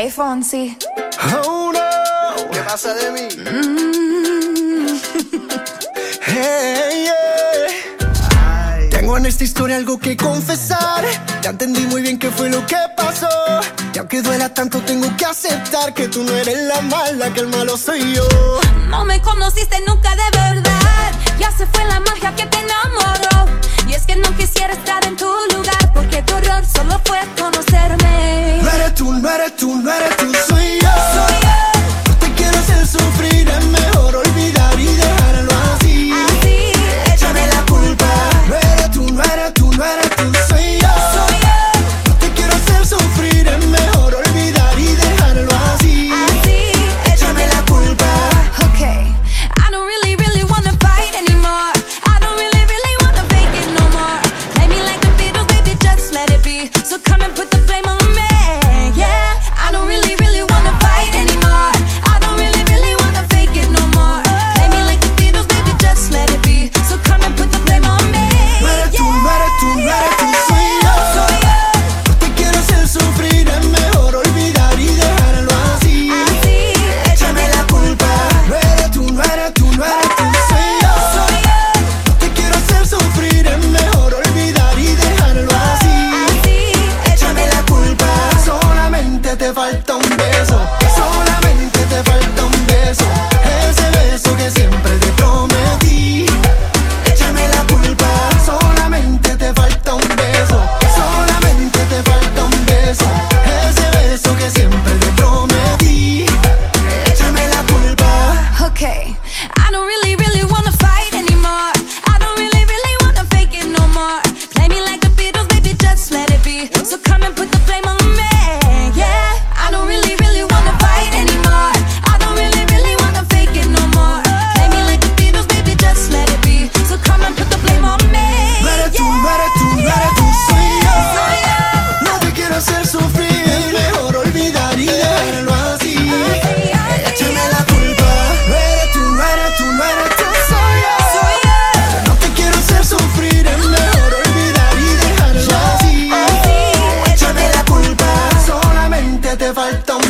Hey Fonsi. Oh no. ¿Qué pasa de mí? Mm. Tengo en esta historia algo que confesar. Ya entendí muy bien qué fue lo que pasó. Y aunque duela tanto, tengo que aceptar que tú no eres la mala, que el malo soy yo. No me conociste nunca de verdad. Ya se fue la magia que te enamoró. So come and put the falta un beso, solamente te falta un beso, ese beso que siempre te prometí. Échame la culpa, solamente te falta un beso, solamente te falta un beso, ese beso que siempre te prometí. Échame la culpa. Okay, I don't really, really want falta un